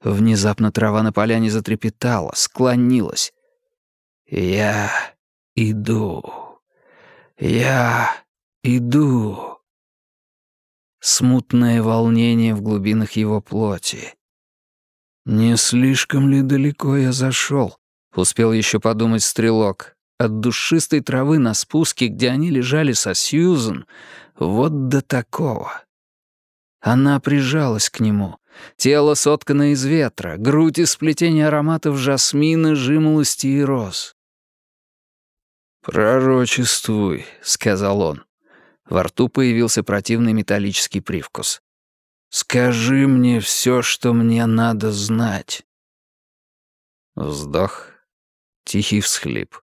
Внезапно трава на поляне затрепетала, склонилась. «Я иду. Я иду». Смутное волнение в глубинах его плоти. «Не слишком ли далеко я зашел?» — успел еще подумать стрелок. От душистой травы на спуске, где они лежали со Сьюзен, вот до такого. Она прижалась к нему. Тело соткано из ветра, грудь из сплетения ароматов жасмина, жимолости и роз. «Пророчествуй», — сказал он. Во рту появился противный металлический привкус. «Скажи мне все, что мне надо знать». Вздох. Тихий всхлип.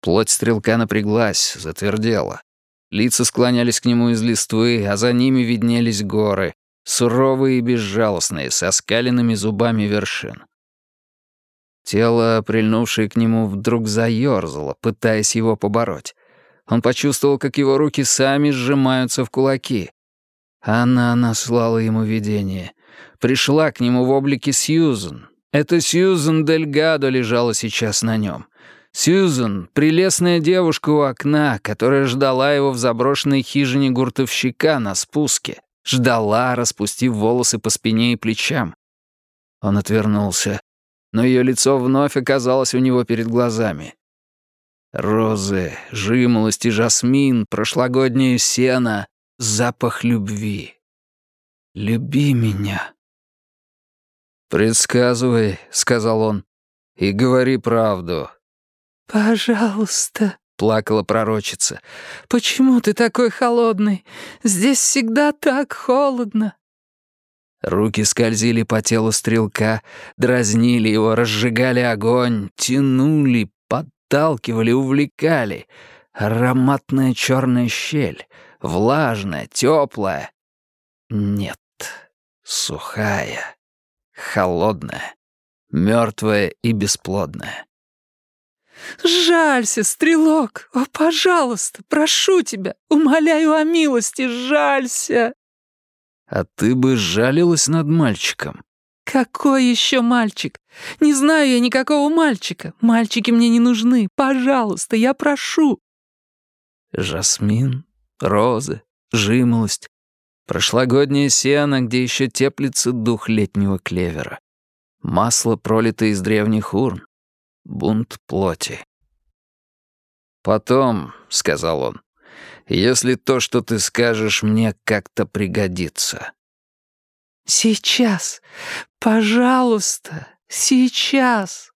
Плоть стрелка напряглась, затвердела. Лица склонялись к нему из листвы, а за ними виднелись горы, суровые и безжалостные, со скаленными зубами вершин. Тело, прильнувшее к нему, вдруг заёрзало, пытаясь его побороть. Он почувствовал, как его руки сами сжимаются в кулаки. Она наслала ему видение. Пришла к нему в облике Сьюзен. Это Сьюзен Дельгадо лежала сейчас на нем. Сьюзен, прелестная девушка у окна, которая ждала его в заброшенной хижине гуртовщика на спуске. Ждала, распустив волосы по спине и плечам. Он отвернулся, но ее лицо вновь оказалось у него перед глазами. Розы, жимолость и жасмин, прошлогоднее сено, запах любви. «Люби меня». «Предсказывай», — сказал он, — «и говори правду. «Пожалуйста», — плакала пророчица, — «почему ты такой холодный? Здесь всегда так холодно». Руки скользили по телу стрелка, дразнили его, разжигали огонь, тянули, подталкивали, увлекали. Ароматная черная щель, влажная, теплая. Нет, сухая, холодная, мертвая и бесплодная. «Жалься, стрелок! О, пожалуйста, прошу тебя, умоляю о милости, жалься!» «А ты бы жалилась над мальчиком?» «Какой еще мальчик? Не знаю я никакого мальчика. Мальчики мне не нужны. Пожалуйста, я прошу». Жасмин, розы, жимолость, прошлогоднее сено, где еще теплится дух летнего клевера, масло, пролитое из древних урн, Бунт плоти. «Потом», — сказал он, — «если то, что ты скажешь, мне как-то пригодится». «Сейчас! Пожалуйста! Сейчас!»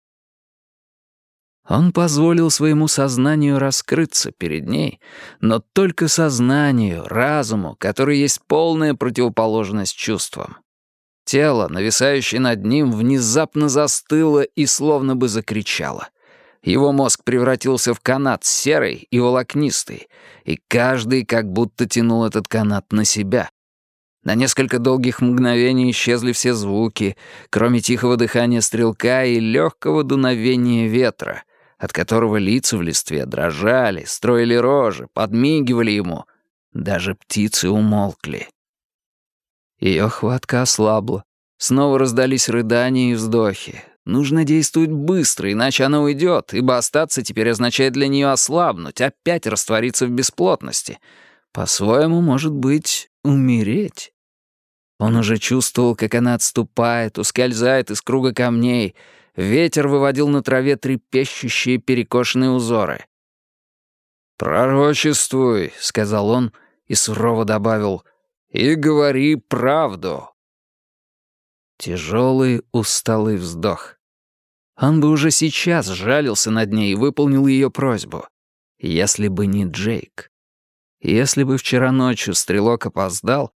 Он позволил своему сознанию раскрыться перед ней, но только сознанию, разуму, который есть полная противоположность чувствам. Тело, нависающее над ним, внезапно застыло и словно бы закричало. Его мозг превратился в канат серый и волокнистый, и каждый как будто тянул этот канат на себя. На несколько долгих мгновений исчезли все звуки, кроме тихого дыхания стрелка и легкого дуновения ветра, от которого лица в листве дрожали, строили рожи, подмигивали ему. Даже птицы умолкли. Ее хватка ослабла. Снова раздались рыдания и вздохи. Нужно действовать быстро, иначе она уйдет, ибо остаться теперь означает для нее ослабнуть, опять раствориться в бесплотности. По-своему, может быть, умереть. Он уже чувствовал, как она отступает, ускользает из круга камней. Ветер выводил на траве трепещущие перекошенные узоры. «Пророчествуй», — сказал он и сурово добавил — и говори правду». Тяжелый, усталый вздох. Он бы уже сейчас жалился над ней и выполнил ее просьбу. Если бы не Джейк. Если бы вчера ночью стрелок опоздал,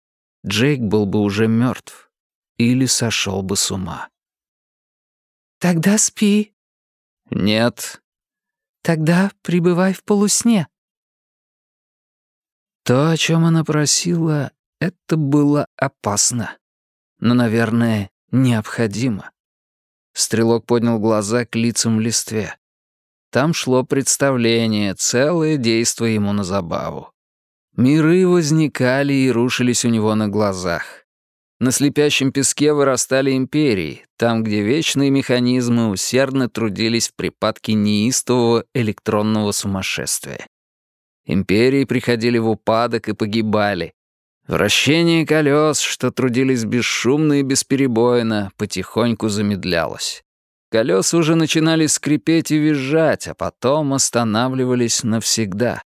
Джейк был бы уже мертв или сошел бы с ума. «Тогда спи». «Нет». «Тогда пребывай в полусне». То, о чем она просила, это было опасно, но, наверное, необходимо. Стрелок поднял глаза к лицам в листве. Там шло представление, целое действие ему на забаву. Миры возникали и рушились у него на глазах. На слепящем песке вырастали империи, там, где вечные механизмы усердно трудились в припадке неистового электронного сумасшествия. Империи приходили в упадок и погибали. Вращение колес, что трудились бесшумно и бесперебойно, потихоньку замедлялось. Колеса уже начинали скрипеть и визжать, а потом останавливались навсегда.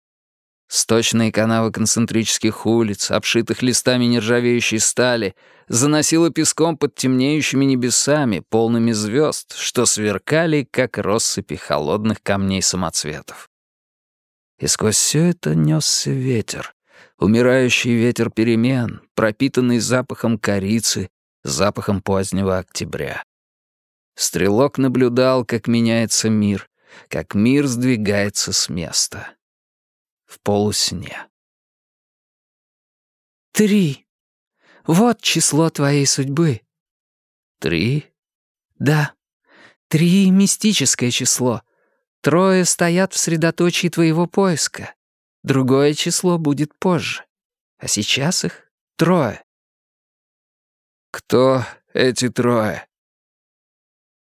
Сточные канавы концентрических улиц, обшитых листами нержавеющей стали, заносило песком под темнеющими небесами, полными звезд, что сверкали, как россыпи холодных камней самоцветов. И сквозь все это несся ветер, умирающий ветер перемен, пропитанный запахом корицы, запахом позднего октября. Стрелок наблюдал, как меняется мир, как мир сдвигается с места в полусне. «Три. Вот число твоей судьбы». «Три?» «Да. Три — мистическое число. Трое стоят в средоточии твоего поиска. Другое число будет позже. А сейчас их трое». «Кто эти трое?»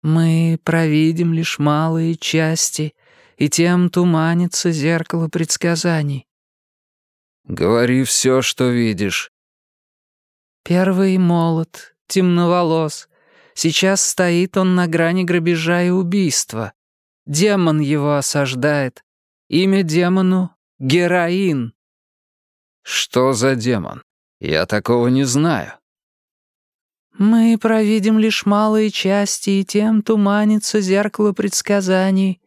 «Мы провидим лишь малые части и тем туманится зеркало предсказаний. Говори все, что видишь. Первый молод, темноволос. Сейчас стоит он на грани грабежа и убийства. Демон его осаждает. Имя демону — Героин. Что за демон? Я такого не знаю. Мы провидим лишь малые части, и тем туманится зеркало предсказаний.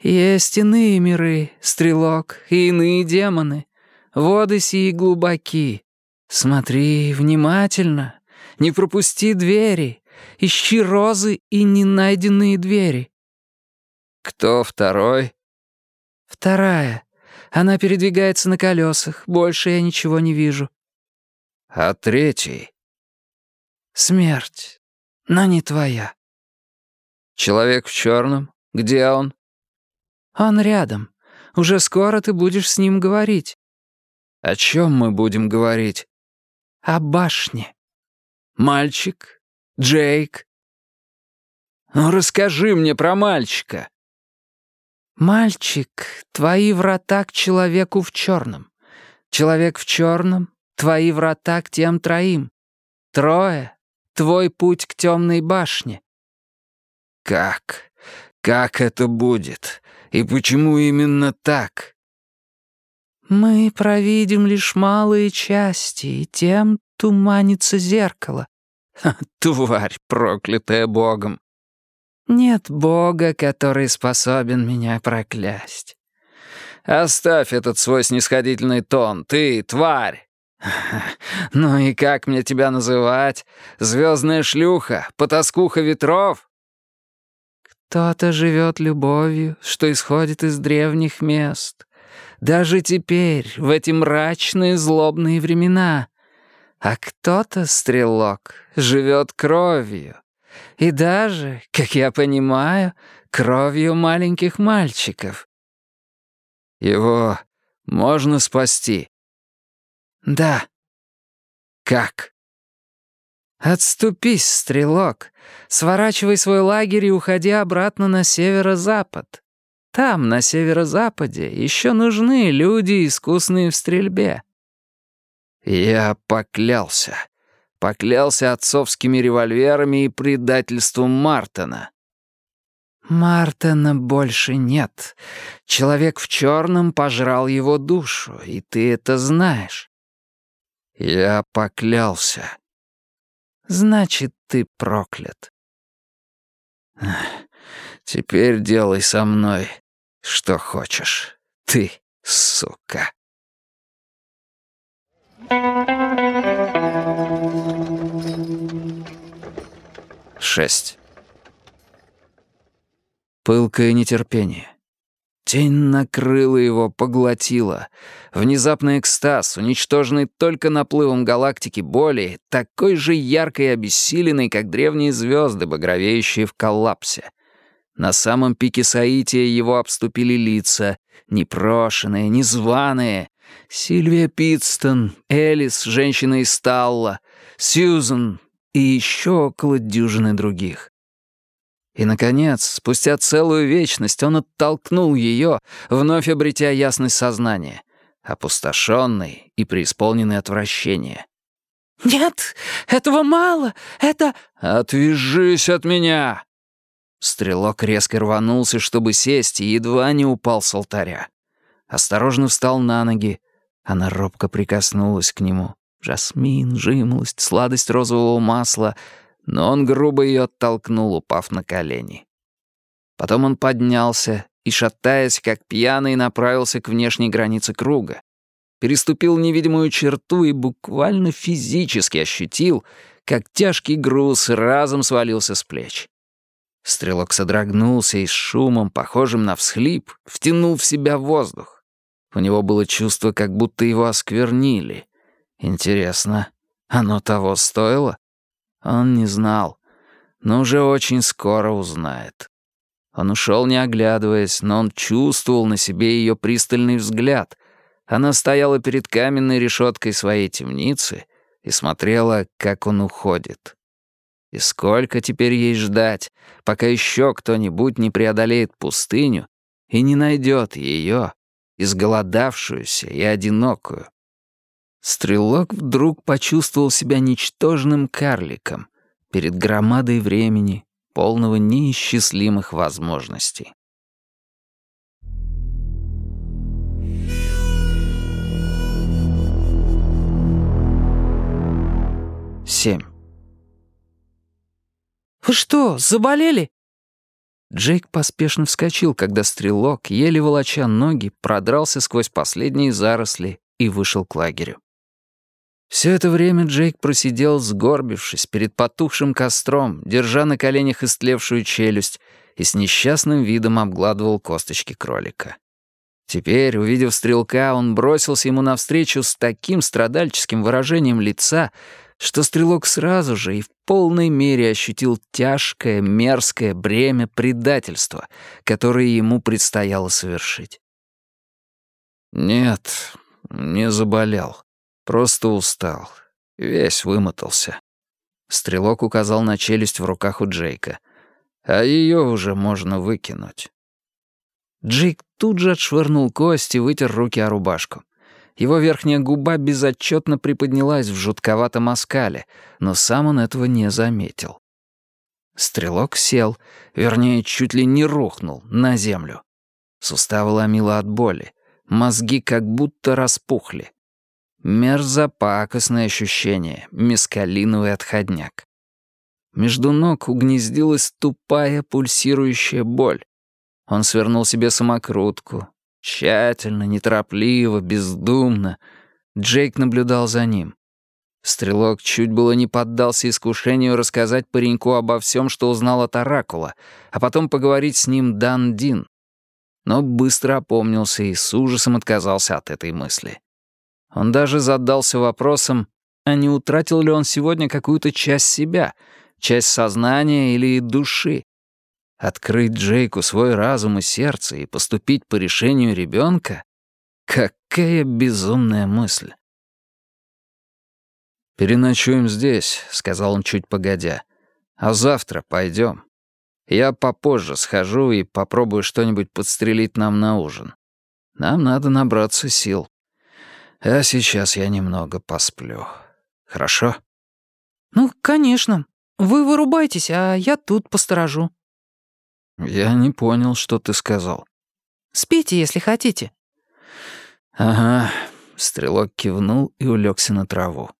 Есть иные миры, стрелок, и иные демоны. Воды сии глубоки. Смотри внимательно, не пропусти двери, ищи розы и ненайденные двери. Кто второй? Вторая. Она передвигается на колесах, больше я ничего не вижу. А третий? Смерть, но не твоя. Человек в черном? Где он? «Он рядом. Уже скоро ты будешь с ним говорить». «О чем мы будем говорить?» «О башне». «Мальчик? Джейк?» «Ну, расскажи мне про мальчика». «Мальчик, твои врата к человеку в черном. Человек в черном, твои врата к тем троим. Трое, твой путь к темной башне». «Как? Как это будет? И почему именно так? Мы провидим лишь малые части, и тем туманится зеркало. Тварь, проклятая Богом. Нет Бога, который способен меня проклясть. Оставь этот свой снисходительный тон, ты, тварь. Ну и как мне тебя называть? Звездная шлюха, потаскуха ветров? Кто-то живет любовью, что исходит из древних мест. Даже теперь, в эти мрачные злобные времена. А кто-то, стрелок, живет кровью. И даже, как я понимаю, кровью маленьких мальчиков. Его можно спасти? Да. Как? «Отступись, стрелок. Сворачивай свой лагерь и уходи обратно на северо-запад. Там, на северо-западе, еще нужны люди, искусные в стрельбе». Я поклялся. Поклялся отцовскими револьверами и предательством Мартона. «Мартона больше нет. Человек в черном пожрал его душу, и ты это знаешь». Я поклялся значит, ты проклят. Теперь делай со мной, что хочешь. Ты, сука. Шесть. Пылкое нетерпение. Тень накрыла его, поглотила. Внезапный экстаз, уничтоженный только наплывом галактики боли, такой же яркой и обессиленный, как древние звезды, багровеющие в коллапсе. На самом пике соития его обступили лица, непрошенные, незваные. Сильвия Питстон, Элис, женщина из Талла, Сьюзен и еще около дюжины других. И, наконец, спустя целую вечность он оттолкнул ее, вновь обретя ясность сознания, опустошенный и преисполненный отвращения. «Нет, этого мало, это...» «Отвяжись от меня!» Стрелок резко рванулся, чтобы сесть, и едва не упал с алтаря. Осторожно встал на ноги. Она робко прикоснулась к нему. Жасмин, жимолость, сладость розового масла — но он грубо ее оттолкнул, упав на колени. Потом он поднялся и, шатаясь, как пьяный, направился к внешней границе круга. Переступил невидимую черту и буквально физически ощутил, как тяжкий груз разом свалился с плеч. Стрелок содрогнулся и с шумом, похожим на всхлип, втянул в себя воздух. У него было чувство, как будто его осквернили. Интересно, оно того стоило? Он не знал, но уже очень скоро узнает. Он ушел, не оглядываясь, но он чувствовал на себе ее пристальный взгляд. Она стояла перед каменной решеткой своей темницы и смотрела, как он уходит. И сколько теперь ей ждать, пока еще кто-нибудь не преодолеет пустыню и не найдет ее, изголодавшуюся и одинокую. Стрелок вдруг почувствовал себя ничтожным карликом перед громадой времени, полного неисчислимых возможностей. Семь. «Вы что, заболели?» Джейк поспешно вскочил, когда стрелок, еле волоча ноги, продрался сквозь последние заросли и вышел к лагерю. Все это время Джейк просидел, сгорбившись перед потухшим костром, держа на коленях истлевшую челюсть и с несчастным видом обгладывал косточки кролика. Теперь, увидев стрелка, он бросился ему навстречу с таким страдальческим выражением лица, что стрелок сразу же и в полной мере ощутил тяжкое, мерзкое бремя предательства, которое ему предстояло совершить. «Нет, не заболел», Просто устал. Весь вымотался. Стрелок указал на челюсть в руках у Джейка. А ее уже можно выкинуть. Джейк тут же отшвырнул кость и вытер руки о рубашку. Его верхняя губа безотчетно приподнялась в жутковатом оскале, но сам он этого не заметил. Стрелок сел, вернее, чуть ли не рухнул на землю. Суставы ломило от боли, мозги как будто распухли. Мерзопакостное ощущение, мескалиновый отходняк. Между ног угнездилась тупая пульсирующая боль. Он свернул себе самокрутку. Тщательно, неторопливо, бездумно. Джейк наблюдал за ним. Стрелок чуть было не поддался искушению рассказать пареньку обо всем, что узнал от Оракула, а потом поговорить с ним Дан Дин. Но быстро опомнился и с ужасом отказался от этой мысли. Он даже задался вопросом, а не утратил ли он сегодня какую-то часть себя, часть сознания или души. Открыть Джейку свой разум и сердце и поступить по решению ребенка — какая безумная мысль. «Переночуем здесь», — сказал он чуть погодя. «А завтра пойдем. Я попозже схожу и попробую что-нибудь подстрелить нам на ужин. Нам надо набраться сил». А сейчас я немного посплю. Хорошо? Ну, конечно. Вы вырубайтесь, а я тут посторожу. Я не понял, что ты сказал. Спите, если хотите. Ага. Стрелок кивнул и улегся на траву.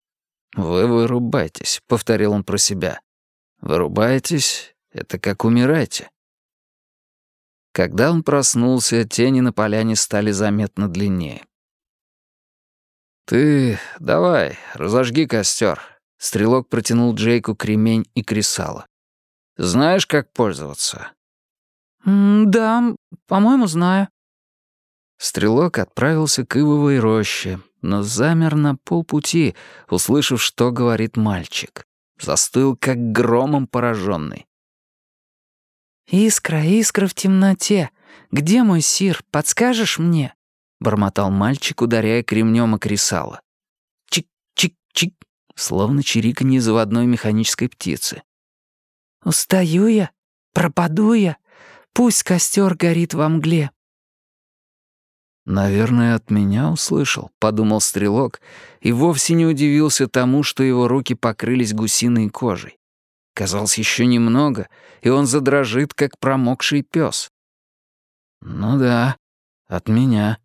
«Вы вырубайтесь», — повторил он про себя. «Вырубайтесь — это как умираете». Когда он проснулся, тени на поляне стали заметно длиннее. «Ты давай, разожги костер». Стрелок протянул Джейку кремень и кресало. «Знаешь, как пользоваться?» «Да, по-моему, знаю». Стрелок отправился к ивовой роще, но замер на полпути, услышав, что говорит мальчик. Застыл, как громом пораженный. «Искра, искра в темноте. Где мой сир, подскажешь мне?» Бормотал мальчик, ударяя кремнем о кресало. Чик-чик-чик. словно чириканье заводной механической птицы. «Устаю я, пропаду я, пусть костер горит во мгле». «Наверное, от меня услышал», — подумал стрелок, и вовсе не удивился тому, что его руки покрылись гусиной кожей. Казалось, еще немного, и он задрожит, как промокший пес. «Ну да, от меня»,